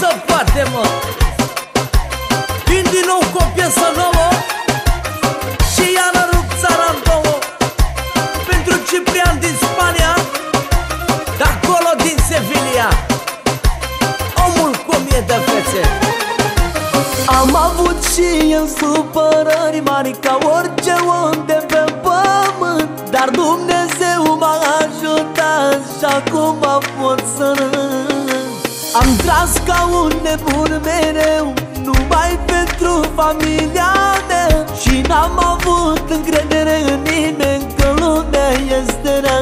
să bate, mă. Vin din nou cu o piesă nouă Și iară rup țara două. Pentru Ciprian din Spania De acolo din Sevilla. Omul cum e de fețe. Am avut și eu supărări mari Ca orice unde de pe pământ Dar Dumnezeu m-a ajutat Și acum pot să râd. Am tras ca un nebun mereu Numai pentru familia mea. Și n-am avut încredere în nimeni Că lumea este rea.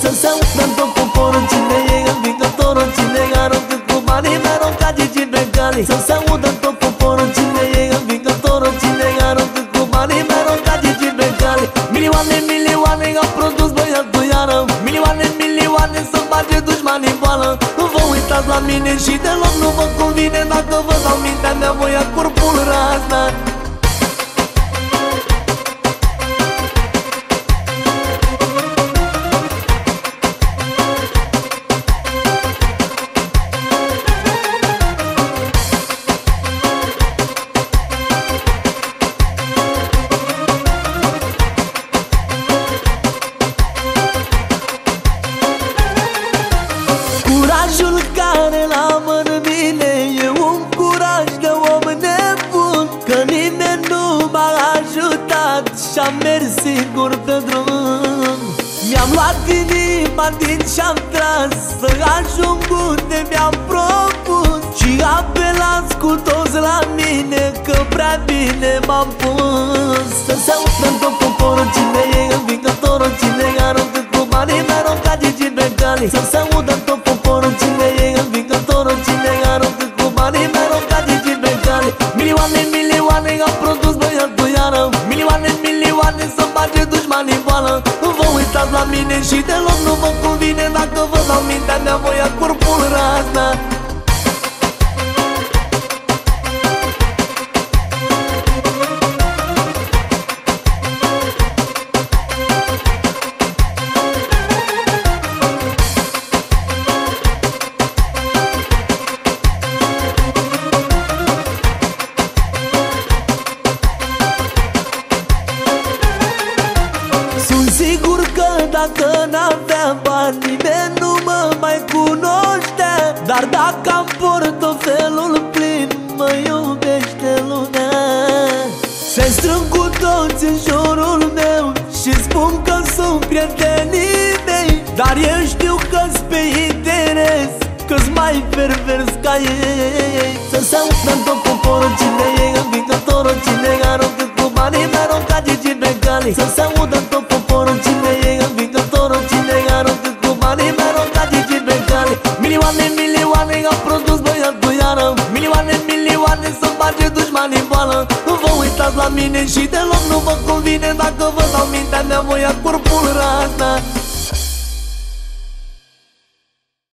Să se audă în tot poporul Cine e învingătorul Cine aruncă cu banii Mi arunca Gigi pe cali Să se audă în tot poporul Cine e învingătorul Cine aruncă cu banii Mi arunca Gigi pe cali Milioane, milioane la mine și deloc nu vă convine. Dacă vă dau mintea mea voi ia corpul raznat Curajul care l-am în mine E un curaj de om nebun Că nimeni nu m-a ajutat Și-am mers singur pe drum. Mi-am luat inima din și-am tras Să ajung unde mi-am propus Și apelați cu toți la mine Că prea bine m-am pus. Să se audă în tot poporul Cine e învingătorul Cine aruncă cu banii Mi-a aruncat Gigi pe cali Să se audă aruncă cu banii Mi-a aruncat Gigi pe cali Milioane, milioane au produs băiatul iară. Milioane, milioane să bage dușmanii în boală. Vă uitați la mine și deloc nu vă convine Dacă vă dau mintea mea voi ia corpul razna că dacă n-aveam bani Nimeni nu mă mai cunoște. Dar dacă am portofelul plin Mă iubește lumea. Se strâng cu toți în jurul meu Și spun că sunt prietenii mei. Dar eu știu că-s pe interes Că-s mai pervers ca ei. Să se audă în tot poporul Cine e învingătorul Cine aruncă cu banii Mi-a aruncat Gigi pe cali Să se audă dușmanii în boală Vă uitați la mine și deloc nu vă convine Dacă vă dau mintea mea voi ia corpul razna